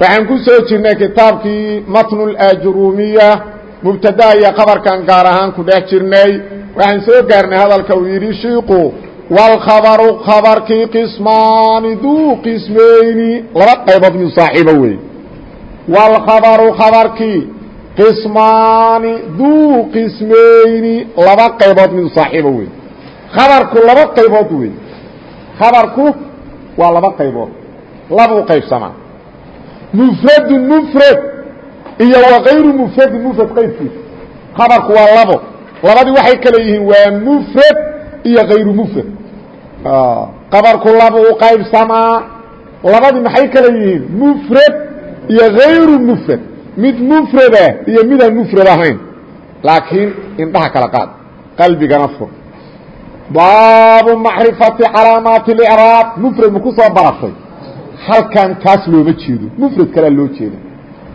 waxaan ku soo jirnay kitaabkii matن الأjrumiya mubtadaha iyo qabarkan gaar ahaan ku dhex jirnay waxaan soo gaarnay hadalka uu yidhi shiiku wاlkhabaru khabarkii qismaani duu qismayni laba qaybood mid saaxiibo wey wاlkhabaru khabarkii qismaani duu qismayni laba qaybood mid saaxiibo wey khabarku laba qaybood wey khabarku waa laba qaybood labuu qaybsamaa mufradun mufrad. Iyo wakayru mufradin mufrad qaybkiisa khabarku waa labo. Labadii waxay kale yihiin waa mufrad iyo kayru mufrad. Khabarku labuu qaybsamaa labadii maxay kale yihiin? Mufrad iyo hayru mufrad. Mid mufrada iyo midaan mufrad ahayn. Laakiin indhaha kala qaad. Qalbigana fur baabu macrifati calaamaati اlcraab mufrad ma ku soo baratay halkan kaas looma jeedo mufrad kalea loo jeeda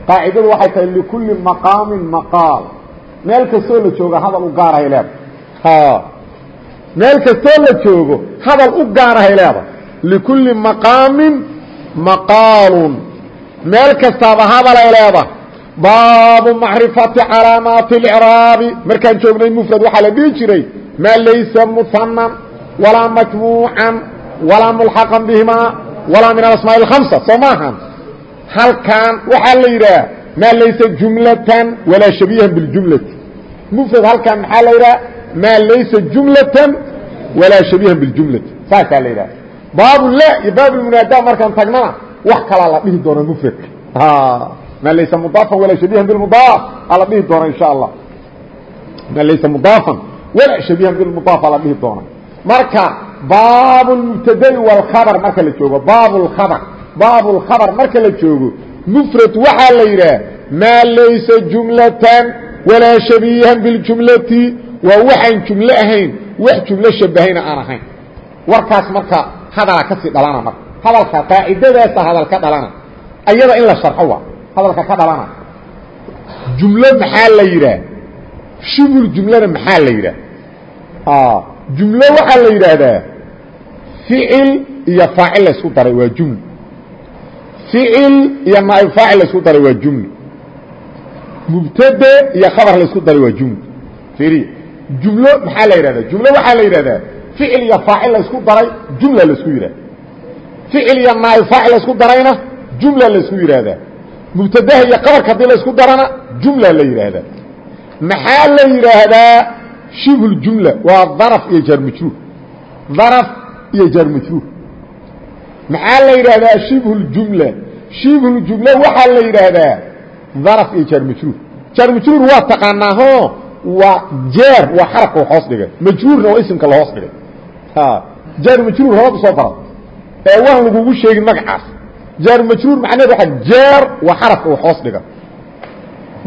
qaacidadu waxay tahay likulli maqaamin maqaal. Meel kastoo la joogo hadal u gaarahay leedahay meel kastoo la joogo hadal u gaarahay leedahay likulli maqaamin maqaalun. Meel kastaaba hadalay leedahay baabu macrifati calaamaati اlcraabi markaan joognay mufrad waxaa la dhihi jiray maa laysa muhanan walaa majmuucan walaa mulxaqan walaa min alasmaa اhamsa soo maahan halkan waxaa la yidhaha maa laysa jumlatan walaa shabiihan biاljumlati mufrad halkan maxaa la yidhaha maa laysa jumlatan walaa shabiihan biاljumlati saasaa la yidhaha baabu la iyo baabulmunaada markaan tagnana wax kalaa la dhihi doona mufradka maa laysa mudaafan walaa shabiihan bimudaaf aa la dhihi doona insha allah maa laysa mudaafan walaa shabiihan bilmudaaf aa la dhihi doona marka baab mubtadai wاlkhabr marka la joogo baab اkhabr baab اlkhabr marka la joogo mfrad waxaa la yidhaah maa laysa jumlatan walaa shabiihan biاljumlati waa waxaan jumlo ahayn wax jumlo shabahayna aan ahayn warkaas marka hadalaa kasii dhalana marka hadalka qaacidadaasa hadal ka dhalana ayada in la sharxo waa hadalka ka dhalana jumlo maxaa la yidhaah shibul jumlana maxaa la yidhaah Jumlo waxaa la yidhaahdaa ficil iyo faacil la isku daray waa juml. Ficil iyo naaib faacil la isku daray waa juml. Mubtade iyo khabar la isku daray waa juml. Iriya jumlo maxaa la yidhahdaa jumlo waxaa la yidhahdaa ficil iyo faacil la isku daray jumla la isku yidhahda ficil iyo naaib faacil la isku darayna jumla la isku yidhaahdaa. Mubtadaha iyo qabarka haddii la isku darana jumla la yidhaahdaa. Maxaa la yidhaahdaa shibhu اjumla waa daraf iyo jaarmajruur daraf iyo jaarmajruur maxaa la yidhaahdaa shibhu اljumla shibhuljumla waxaa la yidhaahdaa daraf iyo jaarmajruur jaarmajruur waa taqaanaaho waa jeer waa xarabka hoos dhigay majruurna waa isimka la hoos dhigay jaarmajruur hore ku soo bara ee waan lagugu sheegin magacaas jaarmajruur macnaheed waa jeer waa xarabka hoos dhiga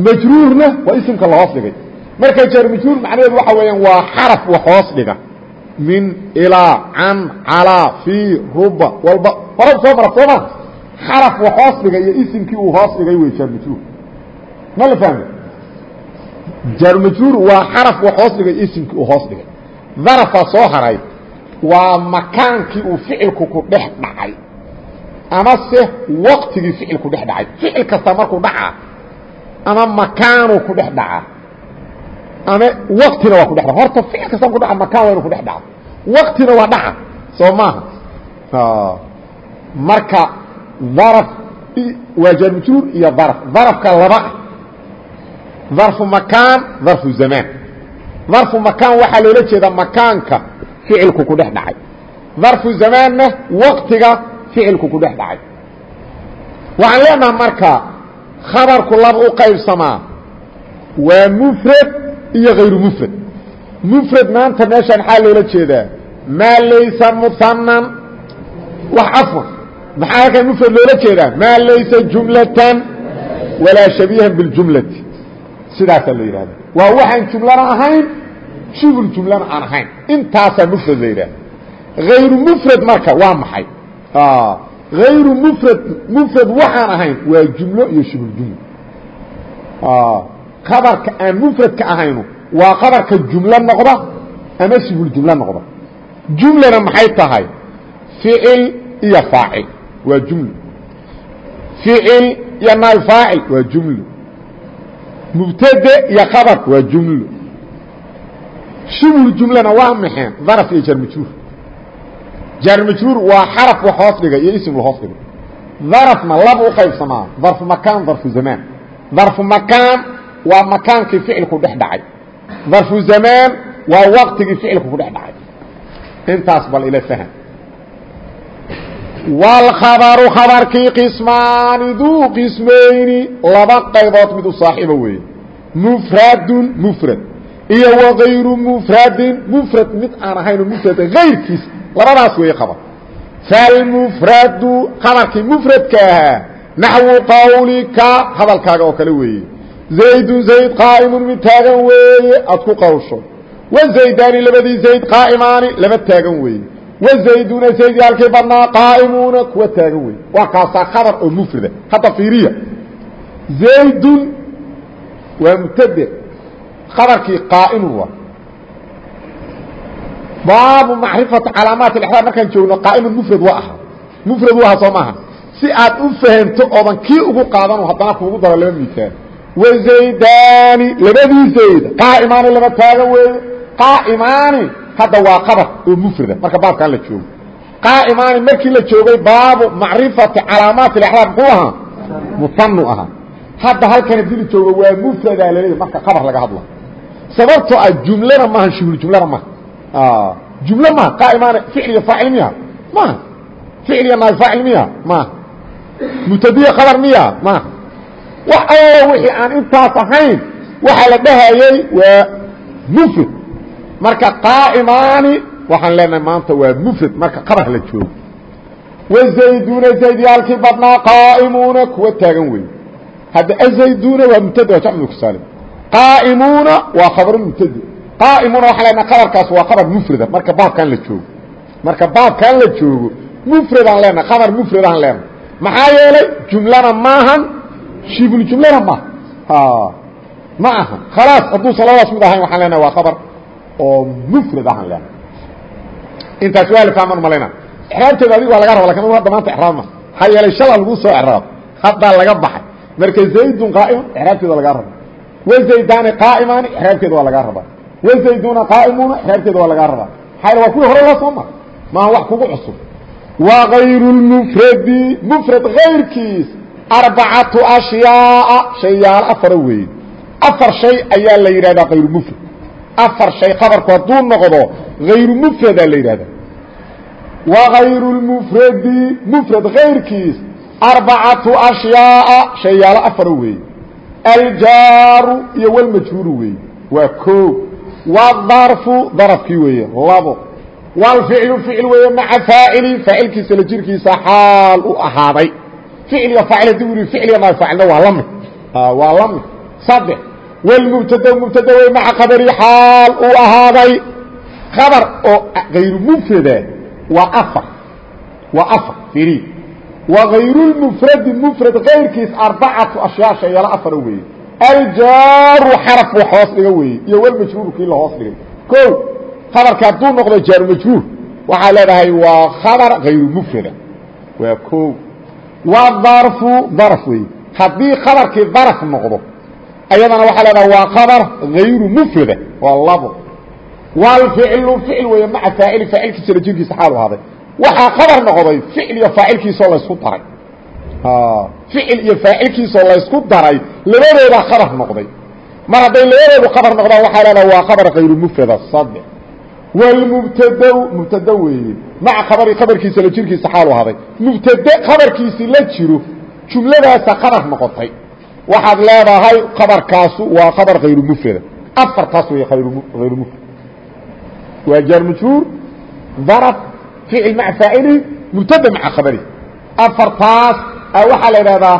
majruurna waa isimka la hoos dhigay marka jaarmajruur macnaheedu waxa weeyaan waa xaraf wax hoos dhiga. Min ilaa can calaa fii ruba walba. Horab soo mara sooma xaraf wax hoos dhiga iyo isimkii uu hoos dhigay wey jaarmajruur ma la fahmi jaarmajruur waa xaraf wax hoos dhigay isimkii uu hoos dhigay. Darafaa soo haray waa makaankii uu ficilku ku dhex dhacay. Amase waqtigii ficilku dhex dhacay. Ficil kasta markuu dhacaa ama makaanuu ku dhex dhacaa ama waktina waa ku dhex horta ficil kasta ku dhaca makaan waa inu ku dhex dhaco waktina waa dhaca soo maaha. Marka daraf waa jaarmajruur iyo daraf. Darafka laba darfu makaan darfu zamaan darfu makaan waxaa loola jeedaa makaanka ficilku ku dhex dhacay. Darfu zamaanna waktiga ficilku ku dhex dhacay. Waxaan leenaha marka khabarku laba u qaybsamaa waa mfrad iyo غayru mfrad mfrad maanta meeshaan xaa loola jeedaa? Maa laysa muhanan wax afan maxaa halkan mufrad loola jeedaa? Maa laysa jumlatan walaa shabiihan biljumlati sidaasaa la yidhahda waa waxaan jumlana ahayn shibul jumlana aan ahayn. Intaasaa mufrad la yidhahda hayru mufrad marka waa maxay? Hayru mufrad mufrad waxaan ahayn waa jumlo iyo shibul jumla kabarka aan mufradka ahaynu waa qabarka jumlo noqda ama shibul jumlo noqda. Jumlana maxay tahay? Ficil iyo faacil waa jumlo. Ficil iyo naay faacil waa jumlo. Mubtade iyo khabar waa jumlo. Shibul jumlana waa maxeen daraf iyo jarmajruur jarmajruur waa xaraf wax hoos dhiga iyo ism la hoos dhiga. Darafna laba u qaybsamaa darfu makaan darfu zamaan. Darfu makaan waa makaankii ficilku dhex dhacay. Darfu zamaan waa waqtigii ficilku ku dhex dhacay. Intaas bal ila fahm wاlkhabaru khabarkii qismaani duu qismayni laba qaybood mid u saaxiibo weeye mufradun mufrad iyo wagayru mufradin mufrad mid aan ahayno mufrad gayrkiis labadaas weeye khabar. Falmufradu khabarkii mufradka ahaa naxwu qawlika hadalkaaga oo kale weeye zaydun zayd qaa'imun mid taagan weeye aad ku qawsho wazaydaani labadii zayd qaa'imaani laba taagan weeye wazayduna zaydyaalkii badnaa qaa'imuuna kuwa taagan weeye waa kaasaa khabar oo mufrada hadda fiiriya zaydun waa mubtade khabarkii qaa'imun waa baabu macrifati calaamaat اexraab markaan joogno qaa'imun mufrad waa aha mufrad waa aha soo maaha si aad u fahamto oodan kii ugu qaadano haddana kuugu daro laba misaal wazaydaani labadii zayd. Qaa'imaani laba taagan weeye. Qaa'imaani hadda waa qabar oo mufrada marka baabkaan la joogo. Qaa'imaani markii la joogay baabu macrifati calaamaati اexraab muxuu ahaa? Musanu ahaa. Hadda halkan haddii la joogo waa mufradaa laleeya marka qabar laga hadla sababtoo ah jumlana maaha shibul jumlana maaha. Jumlo maaha. Qaa'imaani ficl iyo faacil miya? Maaha. Ficl iyo naay faacil miya? Maaha. Mubtadiya khabar miya? Maaha wax alla wixii aan intaas ahayn. Waxaa la dhahayey waa mufrad marka qaa'imaani waxaan leenahay maanta waa mufrad marka qabar la joogo. Wazayduuna zaydyaalkii badnaa qaa'imuuna kuwa taagan wey hadda azayduuna waa mubtada waa jamcu kusaalim qaa'imuuna waa khabaru mubtadi. Qaa'imuuna waxaan leenahay qabarkaas waa qabar mufrada marka baabkan la joogo. Marka baabkan la joogo mufradaan leenahay qabar mufradaan leenahay. Maxaa yeelay jumlana maahan shibul jumlana maaha ma aha khalaas hadduusan labadaas mid ahayn waxaan leenahay waa qabar oo mufrad ahaan leenahay intaas waa la fahman malayna exraabteeda adiga waa laga raba laakiin hadda maanta exraab ma maxaa yeelay shala lagu soo exraab haddaa laga baxay marka zaydun qaa'iman exraabteeda lagaa raba wazaydaani qaa'imaani exraabteeda waa lagaa rabaa wazayduuna qaa'imuuna exraabteeda waa lagaa rabaa maxaa waa kuwii hore loo soo mara maaha wax kugu cusub wa gayru lmufradi mufrad kayrkiis arbacatu ashyaaa shayaalo afara weeye afar shay ayaa la yidhahdaa kayru mufrad afar shay khabarku hadduu noqdo hayru mufradaa la yidhahdaa wa gayru lmufradi mufrad kayrkiis arbacatu ashyaaa shayaalo afara weeye aljaaru iyo walmajhuuru weeye waa koo wdarfu darafkii weeye labo wlficlu ficil weeye maca faacili faacilkiisa la jirkiisa xaal u ahaaday ficliga u yihi ficliga naa faacilna waa la mid. Waa la mid. Saddex wlmubtada mubtada wey maca khabari xaal uu ahaaday. Khabar oo hayru mufrada waa afar. Waa afar iri wa hayrulmufradi mufrad kayrkiis arbacatu ashyaa shayaalo afara weeye. Aljaaru xaraf wax hoos dhiga weeye iyo walmajruuru kii la hoos dhigay. O khabarka hadduu noqdo jaaru majruur waxaa leedahay waa khabar hayru mufrada. Waa o waa darfu darf weeye haddii khabarkii darf noqdo ayadana waxaa leedahay waa khabar hayru mufrada waa labo. Wlficlu ficil weeye maca faacili faacilkiisa la jirkiisa xaalu ahaaday waxaa khabar noqday ficil iyo faacilkiisoo laysku daray. Ficil iyo faacilkiisoo laysku daray labadoodaa khabar noqday. Mar hadday labadoodu khabar noqdaan waxaa leedaha waa khabar hayru mufrada saddex wlmubtad mubtado weeye maca khabari khabarkiisa la jirkiisa xaalu ahaaday mubtade khabarkiisii la jiro jumladaasa khabar noqotay waxaad leedahay khabarkaasu waa khabar hayru mufrada afartaas wey hayru mufrad waa jaar majhuur darf ficil maca faacilihi mubtada maca khabarihi afartaas waxaa la idhahdaa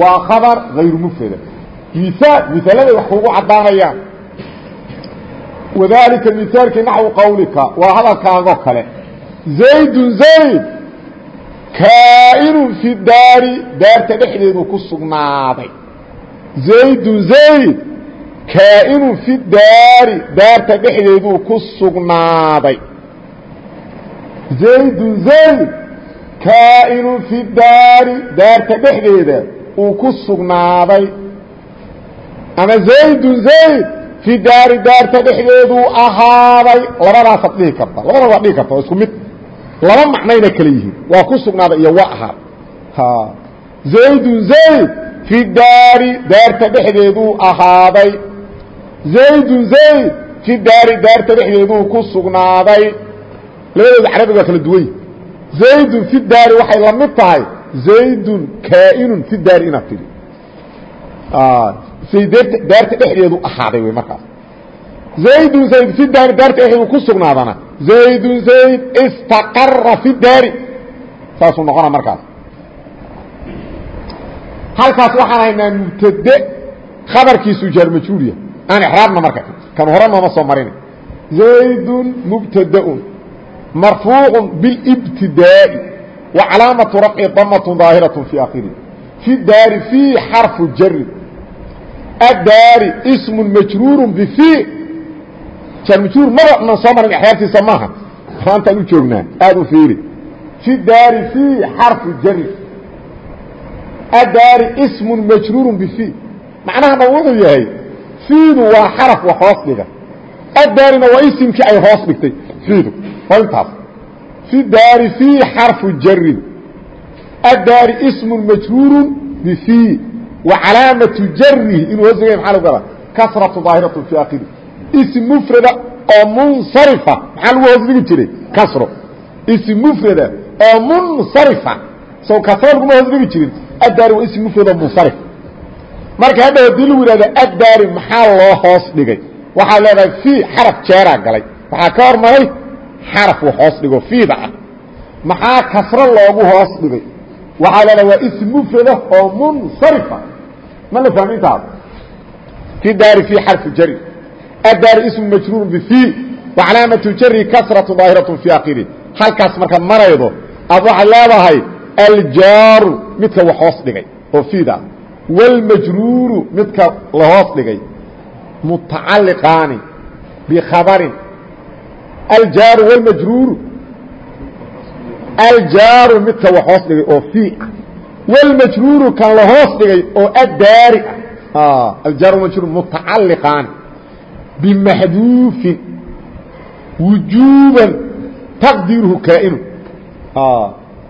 waa khabar hayru mufrada miaal miaaladay wax kugu caddaanayaan wadalika miaalkii naxwu qawlika waa hadalkaagoo kale zaydun zayd kaa'inun fi daari daarta dhexdeedu ku sugnaaday zaydun zayd kaa'inun fi daari daarta dhexdeeduu ku sugnaaday zaydun zayd kaa'inun fi daari daarta dhexdeeda uu ku sugnaaday ama zaydun zayd fi daari daarta dhexdeeduu ahaaday labadaasaad dhihi karta labada waad dhihi karta waa isku mid laba macnayna kale yihiin waa ku sugnaaday iyo waa ahaad zaydun zayd fi daari daarta dhexdeeduu ahaaday zaydun zayd fi daari daarta dhexdeeduu ku sugnaaday labadooda carabiga waa kala duwany zaydun fi daari waxay la mid tahay zaydun kaa'inun fi daari inaad tidhi say daarta dhexdeedu ahaaday wey markaas. Zaydun zayd fi daari daarta dhexdeedu ku sugnaadana zaydun zayd istaqara fi daari. Saasuu noqona markaas. Halkaas waxaan haynaa mubtade khabarkiisu jaarmajhuuliya aan ixraabna marka kan hore nooma soo marin zaydun mubtadaun marfuucu bilibtidaa'i wa calaamatu rafci damatun daahiraة fi akhirihi fi daari fii xarfu jari addaari ismu majruuru bfii jaarmajhuur maba nan soo marin ixraabtiisa maaha maantaan u joognaa aada u fiiri fi daari fii xarfu jari addaari ismu majruuru bfii macnahana wuxuu yahay fiidu waa xaraf wax hoos dhiga addaarina waa isimkii ay hoos dhigtay fiidu waa intaas fi daari fii xarfu jarin addaari ismu majruuru bfii wa calaamatu jarihi inuu hoos dhigay maaa lagu gadaa kasratu daahiratu fi akhiri ism mufrada oo munsarifa maxaa lagu hoos dhigi jiray? Kasro. Ism mufrada oo munsarifa. Sow kasro laguma hoos dhigi jirin addaari waa ism mufrada munsarif. Marka hadda haddii lagu yidhahdo addaari maxaa loo hoos dhigay? Waxaad leedahay fii xaraf jeeraa galay. Waxaa ka hormaray xaraf hoos dhigo fiida ah maxaa kasro loogu hoos dhigay waxaa leedahay waa ism mufrada oo munsarifa. Ma la fahmi intaas fi daari fii xarfi jari addaari ismu majruur bfii wa calaamatu jari kasratu daahiratu fi akhiri halkaas markaad maraydo aad waxaad leedahay aljaaru midka wax hoos dhigay oo fiida wاlmajruuru midka la hoos dhigay. Mutacaliqaani bikhabarin aljaaru wاlmajruuru aljaaru midka wax hoos dhigay oo fii ah. Wاlmajruuru kan la hoos dhigay oo addaari ah. Aljaaru majruur mutacaliqaani bimaxduufin. Wujuuban taqdiiruhu kaainu.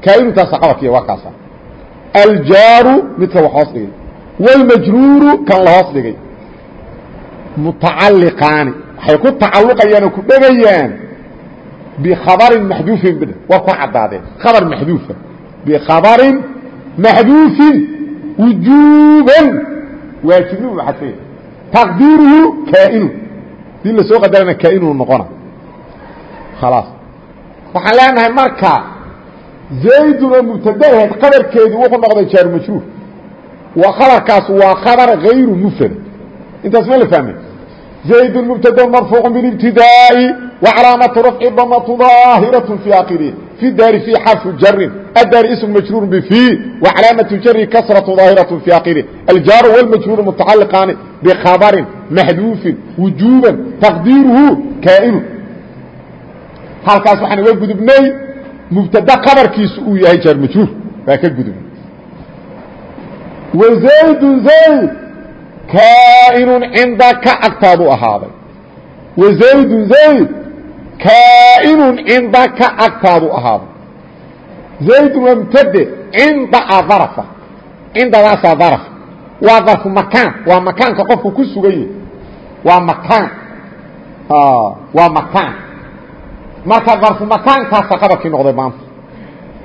Kaainu taasa qabarkiya waa kaasa aljaaru midka wax hoos dhigay. Wاlmajruuru kan la hoos dhigay. Mutacaliqaani waxay ku tacaluqayaan oo ku dhegayaan bikhabarin maxduufin waa ku caddaadeen khabar maxduufa bikhabarin maxduufin wujuuban waajibnimu xadfay taqdiiruhu kaa'inu dii la soo qadarana kaa'inuu noqona khalaas waxaan leenahay marka zaydun oo mubtada ahayd qabarkeedii wuxuu noqday jaaru majruur wa khabarkaas waa khabar hayru mufrad intaas ma la fahmay zaydun mubtada marfuucu bilibtidaa'i wa calaamatu rafci damatu daahiraة fi akhirihi fi daari fii xarfu jarin addaari ismu majruur bfii wa calaamatu jari kasratu daahiraة fi akhirihi aljaaru wاlmajruuru mutacaliqaani bikhabarin maxduufin wujuuban taqdiiruhu kaa'inu halkaas waxaan uga gudubnay mubtada kabarkiisu uu yahay jaar majruur waa ka gudubnay wazaydun zayd kaa'inun cindaka agtaadu ahaaday wazaydun zayd kaa'inun cindaka agtaadu ahaaday zaydun waa mubtade cinda a darafa cindadaasaa daraf waa darfu makaan waa makaanka qofku ku sugan yahay waa makaan waa makaan marka darfu makaankaasa qabarkii noqday maanta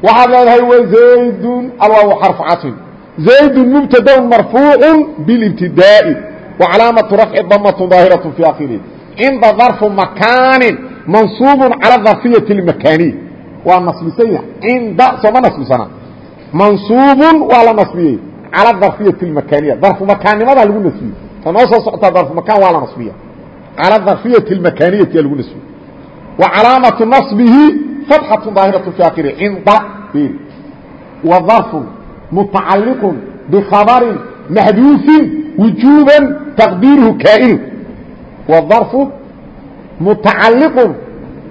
waxaad leedahay wazaydun alwaaw xarfu casin zaydun mubtadaun marfuucu bilibtidaa'i wa calaamatu rafci damatu daahiraة fi akhirihi cinda darfu makaanin mansuubu calى darfiyati اlmakaaniy waa nasbisan yahay cinda sooma nasbisana mansuubun waa la nasbiyey cala darfiyati اlmakaniya darfu makaannimada lagu nasbiyey ta noo soo socotaa darfu makaan waa la nasbiya cala darfiyati اlmakaniyati lagu nasbiyey wa calaamatu naصbihi fatxatu daahiraة fi akiri cinda wa darfun mutacaliqu bkhabarin maxduufin wujuuba taqdiiruhu kaa'inu wa darfu mutacaliqu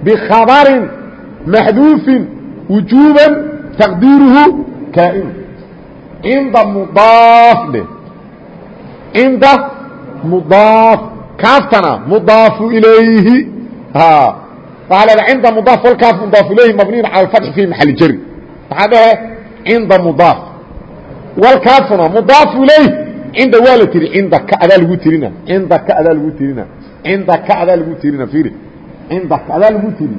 bkhabarin maxduufin wujuuba taqdiiruhu kaa'inu cinda mudaaf dhe cinda mudaaf kaaftana mudaafu ilayhi waxaa leeda cinda mudaaf walkaaf mudaaf ilayhi mabniyin cala alfatxi fi maxali jari maxaa dhehe cinda mudaaf walkaafuna mudaafu ilayh cinda waa la tiri cinda ka adaa lagu tirina. Cinda ka adaa lagu tirina. Cinda ka adaa lagu tirina fiiri. Cinda ka adaa lagu tiri.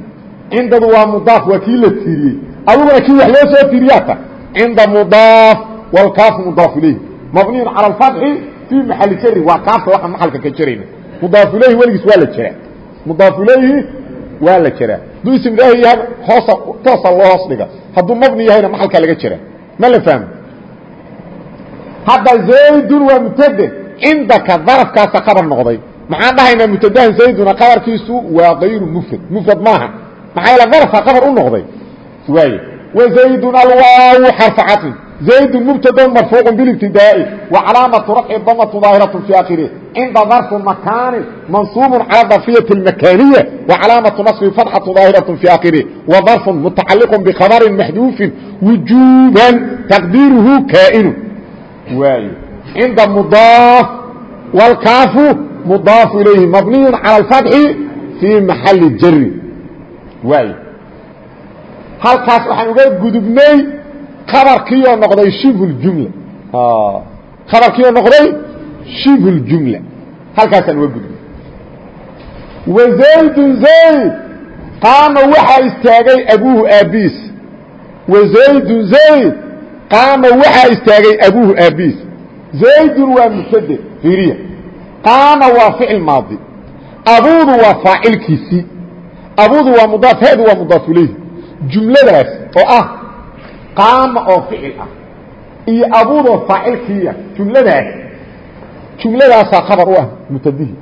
Cindadu waa mudaaf waa kii la tiriyey. Adiguna kii wax loo soo tiriyaata. Cinda mudaaf wlkaafu mudaaf ilayhi mabniyun cala alfatxi fii maxali jari waa kaafta waxaan maxalka ka jarayna. Mudaaf ilayhi weligiis waa la jeraa mudaaf ilayhi waa la jeraa hadduu ism ilaahi yahay hoosa toosa loo hoos dhiga. Hadduu mabni yahayna maxalkaa laga jeraa ma la fahmo hadda zaydun waa mubtade cindaka darafkaasa khabar noqday. Maxaan dhahaynaa mubtadahan zayduna kabarkiisu waa kayru mufrad. Mufrad maaha. Maxaa yaele darafka kabar u noqday? Waay wazaydun alwaawu xarfa cadin zaydun mubtadon marfuuqun bilibtidaa'i wa calaamatu rafci damatu daahiratun fii aakhirih cinda darfu makaanin mansuubun cala darfiyati اlmakaaniya wa calaamatu nasbi fatxatu daahiratun fii aakhirih wa darfun mutacaliqun bikhabarin maxduufin wujuuban waay cinda mضاaf wاlkaafu mضاaf ilayhi mabniy calى الفaتحi fii maxali jari waay halkaas waxaan uga gudubnay abarkiioo noqday shibhuljumla khabarkiioo noqday shibhuljumla halkaasaan uga gudbay wa zaydun zayd qaama waxaa istaagay abuuhu aabbiis wa zaydun zayd qaama waxaa istaagay abuuhu aabbiis zaydun waa mubtade fiiriya. Qaama waa ficil maadi. Abuudu waa faacilkiisii abuudu waa mudaaf heedu waa mudaaf ilayhi. Jumladaas oo ah qaama oo ficil ah iyo abuudoo faacilkiiya jumladaas jumladaasaa khabar u ah mubtadihi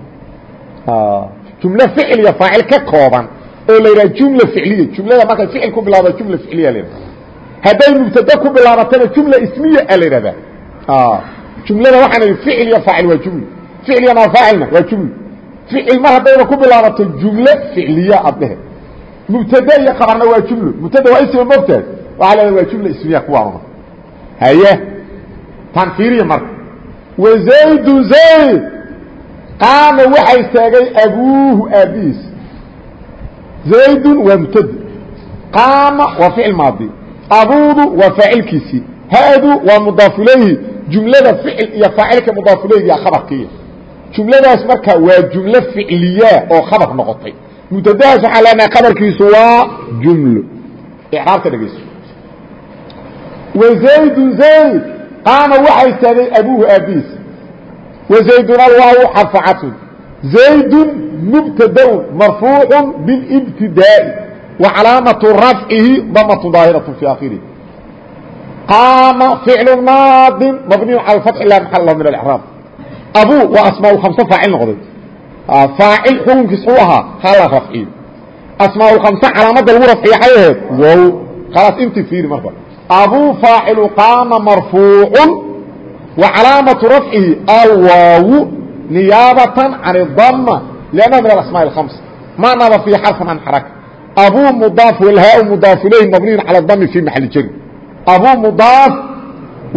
jumlo ficil iyo faacil ka kooban oo la yidhaha jumla ficliya. Jumlada markay ficil ku bilaabda jumla ficliya yidhahda hadday mubtade ku bilaabatana jumla ismiya a la yidhahdaa. Jumlada waxaan ficil iyo faacil waa jumla ficil iyo nafaacilna waa jumla ficil mar haddayba ku bilaabato jumlo ficliya ad dhehe mubtade iyo khabarna waa jumlo mubtada waa isma mogtahay waaa leeda waa jumla ismiya kuwaanuna haye tan fiiriya marka. Wa zaydu zayd. Qaama waxaa istaagay abuuhu aabihiis zaydun waa mubtade qaama waa ficil maadi abuudu waa faacilkiisii haadu waa mudaaf ilayhi jumlada ficil iyo faacilka mudaaf ilayhiya khabarkiiya jumladaas marka waa jumlo ficliya oo khabar noqotay. Mubtadahaas waxaa leenahay khabarkiisu waa jumlo. Icraabka dhegeyso wa zaydun zayd qaama waxaa istaagay abuuhu aabihiis wa zayduna waawu xarfacatun. Zaydun mubtadaun marfuucun bilibtidaa'i وcalaamaةu rafcihi damaة ظaahiraة في akhirih qaama ficlu maadin mabniyu calى اfatxi la maxal lahu min اlإعraab abuu waa asmaa khamse faacil noqday faacil xukunkiis u ahaa hala rafciyo asmaa khamse calaamada lagu rafciya xay aheed wow khalaas inti fiiri marka abuu faacilu qaama marfuucu wa calaamatu rafcihi alwaawu niyaabatan can اdama lannaha min alasmaaء اhamsa ma naba fii xarfan can xaraka abuu mudaaf walhaa mudaaf ilayhi mabniyn cala dami fii maxali jari abuu mudaaf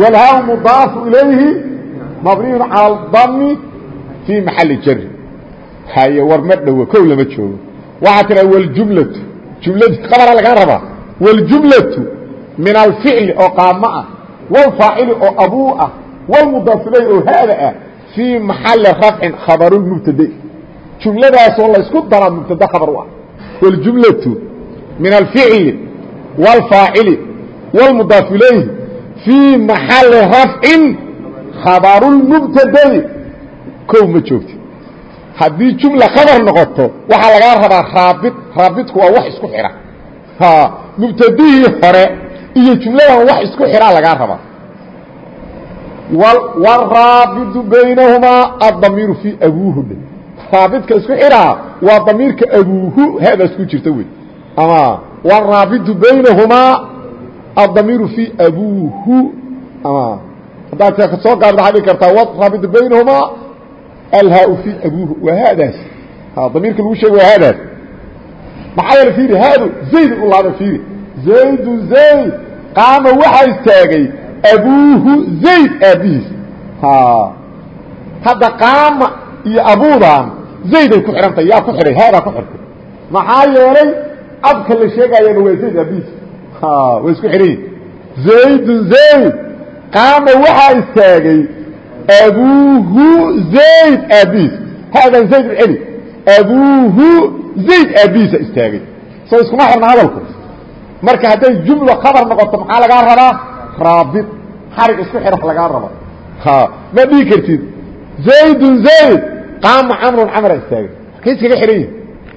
walhaa mudaafu ilayhi mabniyun cala dami fii maxali jari haye war ma dhowo kow lama joogo. Waxaa tiraa waljumlatu jumladu khabara lagaa rabaa waljumlatu min alficli oo qaamo ah walfaacili oo abuu ah walmudaaf ilayhi oo haada ah fii maxali rafcin khabarulmubtade jumladaasoo laysku daraa mubtade khabar u ah wاljumlaةu min alficli wاlfaacili wاlmudaaf ilayh fii maxali rafcin khabarulmubtadai kow ma joogti haddii jumla khabar noqoto waxaa lagaa rabaa raabid raabidku waa wax isku xidha mubtadihii hore iyo jumladan wax isku xiraa lagaa rabaa wraabidu baynahumaa adamiiru fii abuuhu raabidka isku xiraa waa damiirka abuuhu hadaas ku jirta wey ama wraabidu baynahumaa adamiiru fii abuuhu ama haddaad soo gaabid waxaa dhigi kartaa wraabidu baynahumaa alhaa fii abuuhu waa haadaas. Damiirka lagu sheega waa haadaas. Maxaa yeele fiiri haadu zayd u laaba fiiri. Zaydu zayd qaama waxaa istaagay abuuhu zayd aabihiis. Hadda qaama iyo abuudan zayday ku xidhantay yaa ku xidhay haadaa ku xidhtay maxaa yeelay abka la sheegayana waa zayd aabihiis way isku xidhan yihiin zaydun zayd qaama waxaa istaagay abuuhu zayd aabihiis haadan zayd celi abuuhu zayd aabihiisa istaagay. Soo iskuma xirna hadalku. Marka hadday jumla khabar noqoto maxaa lagaa rabaa? Raabit xarig isku xidha lagaa rabo. Ma dhihi kartid. Zaydun zayd qaama camrun camra istaagay. Halkay iskaga xihan yihiin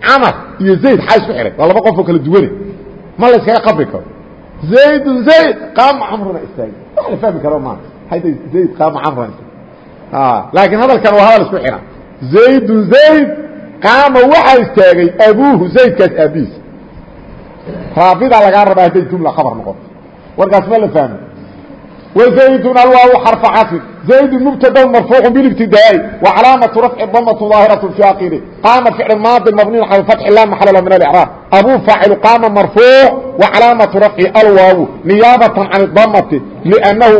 camar iyo zayd xaa isku xihay waa laba qofoo kala duwane ma la yskaga qabri karo. Zaydun zayd qaama camruna istaagay. Wax la fahmi karo maa hayda zayd qaama camruna istaag ah, laakiin hadalkan waa hadal isku xihan zaydun zayd qaama waxaa istaagay. Abuuhu zaydkaas aabbihiisa raabidaa lagaa rabaa hadday jumla khabar noqoto warkaas ma la fahmi wazaydun alwaaw xarfa casin زayd mbtad marfuuع bاbtidaaءi وcalaamaةu rafci damaة ظaahiraة في akiri qaama ficl maadi mabniy calى faتxi la maxal min اإعrاab abuu faacilu qaama marfuuع وcalaamaةu rafci alwaaw niyaabaة can الdamati لأnnahu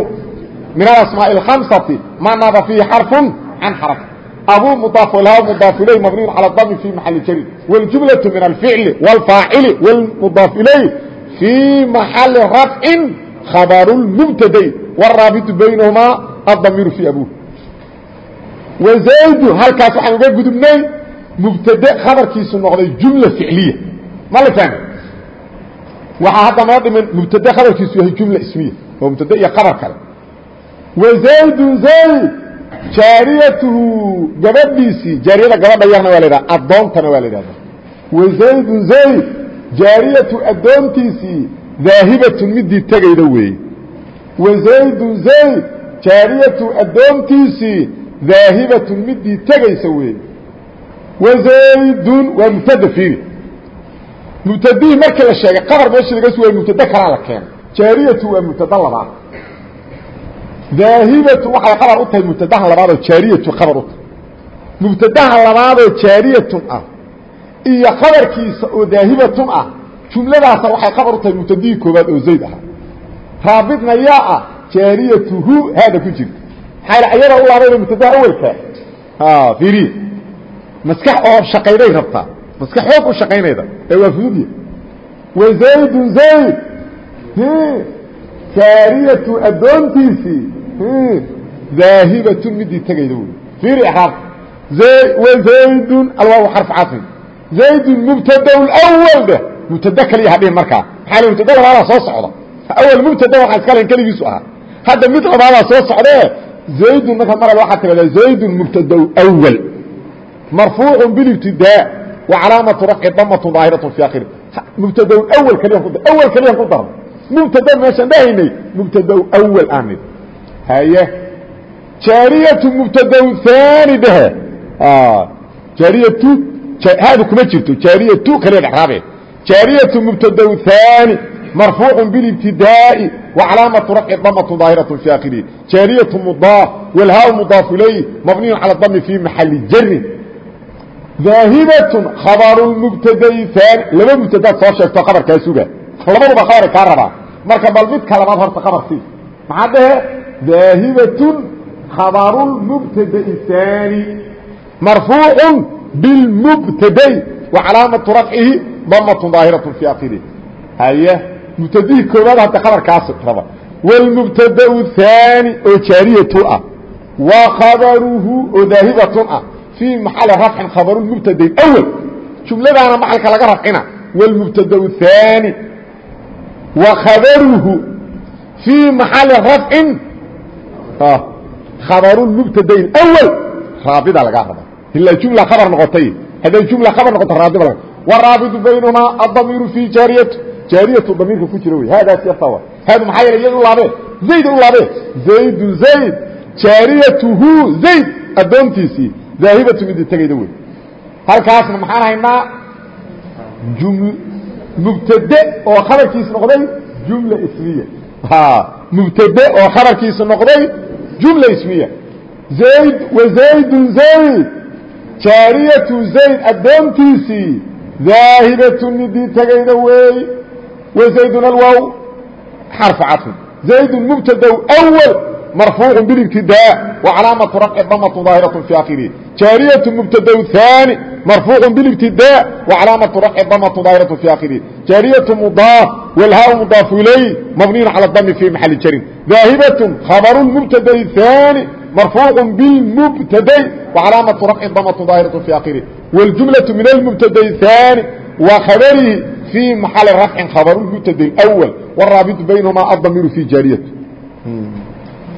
min aasmaaء الخamسaةi ma naba fiihi xarفu can xaraka abuu mdaaf lhaa mdaaf ilay mabniy calى dami fi maxali jari wاljumlaة min الficli wاlfaacili wاlmdaaf ilay fii maxali rafcin khabr mbtadayn wraabitu baynahumaa adamiiru fii abuh wazaydu halkaas waxaan uga gudubnay mubtade khabarkiisu noqday jumla ficliya ma la fahmi waxaa hadda noo dhiman mubtade khabarkiisu yahay jumla ismiya oo mubtade iyo khabar kale wazaydun zayd jaariyatuhu gabadhiisii jaariyada gabadha yarna waa la yidhaha addoontana waa la yidhahda wazaydun zayd jaariyatu addoontiisii daahibatun midii tegayda weeye wazaydun zayd jaariyatu addoontiisii daahibatun midii tegaysa weeye. Wazaydun waa mubtada fiiri mubtadihii markii la sheegay qabar meeshii laga sugaya mubtade kalaa la keenay. Jaariyatu waa mubtada labaad. Daahibatu waxay qabar u tahay mubtadaha labaadoo jaariyatu qabar u tahay. Mubtadaha labaadoo jaariyatun ah iyo qabarkiisa oo daahibatun ah jumladaasa waxay qabar u tahay mubtadihii koobaad oo zayd ahaa. Raabidna yaa ah jaariyatuhu haada ku jirta maxaa ayada u laabayna mubtadaha awelka iri maskax oo shaqayday rabtaa maskax xoog u shaqaynayda. Ee waa fududya wazaydun zayd jaariyatu addoontiisii daahibatun midii tegayda wey iri raab wazaydun alwaaw xarf casrin zaydun mubtada wal dheh mubtade kaliya hadhihin markaa maxaa l mubtade labaadaa soo socda. Awal mubtada waxaa iska lahayn keligiisu ahaa hadda mid labaadaa soo socdee zaydun marka mar waxaad tiradaa zaydun mubtada awal marfuucu bilibtidaa wa calaamatu rafci damatu daahiratu fi akhiri mubtada awal kaliyan ku awal kaliyan ku darno mubtada meeshaan dhahaynay mubtada awal aanid haye. Jaariyatu mubtada haani dhehe jaariyatu haadu kuma jirto jaariyatu kaliya dhexraabe jaariyatu mubtada haani مرفوع بالابتداء وعلامة رفع ضمة ظاهرة في آخره جارية مضاف والهاء مضاف إليه مبني على الضم في محل جر ذاهبة خبر المبتدى ثاني لما مبتدى soo sheegto خبرkaa suga labaduba خبر kaa rabaa marka bal mid kalabaad horta خبر sii maxaa dhehe ذاهبة خبر المبتدى ثاني مرفوع بالمبتدى وعلامة رفعه ضمة ظاهرة في آخره هيه mubtadihii koowaad hadda khabarkaasi raba wاlmubtadau haani oo jaariyatu ah wa khabaruhu oo daahibatun ah fii maxali rafcin khabarulmubtadain awel jumladaana maxalka laga rafcina wاlmubtadau haani wa khabaruhu fii maxali rafcin khabarulmubtadain awel raabida lagaa raba ilaa jumla khabar noqotay hadday jumla khabar noqoto raabida laga waraabidu baynahumaa adamiiru fii jaariyatu jaariyatu damiirka ku jira wey. Haadaas yarta hadu maxaa yeele iyay u laabeen. Zayd u laabeen. Zaydun zayd. Jaariyatuhu zayd. Addoontiisii. Daahibatu midii tegayda wey. Halkaasna maxaan haynaa mubtade oo khabarkiisa noqday jumla ismiya. Mubtade oo khabarkiisa noqday jumla ismiya. Zayd wazaydun zayd. Jaariyatu zayd. Addoontiisii. Daahibatu midii tegayda wey wazaydun alwow xarfu cadfin zaydun mubtadaw awal marfuucu bilibtidaa wacalaamatu rafci damatu daahiratu fi akhirihi jaariyatu mubtadaw haani marfuucu bilibtidaa wacalaamatu rafci damatu daahiratu fi akhirihi jaariyatu mudaaf walhaa mudaafu ilayh mabniyun cala dami fi maxali jarin daahibatun khabaru mubtada'i haani marfuucu bilmubtaday wacalaamatu rafci damatu daahiratu fi akhirihi wاljumlaةu min almubtada'i haani wa khabarihi fii maxali rafcin khabaru mubtada اأwal wاraabitu baynahumaa adamiru fi jaariyati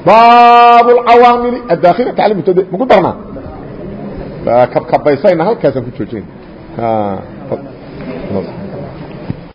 baab اcawaamil adaakhilati al mubtad maku darnaa kabkabaysayna halkaasaan ku joojina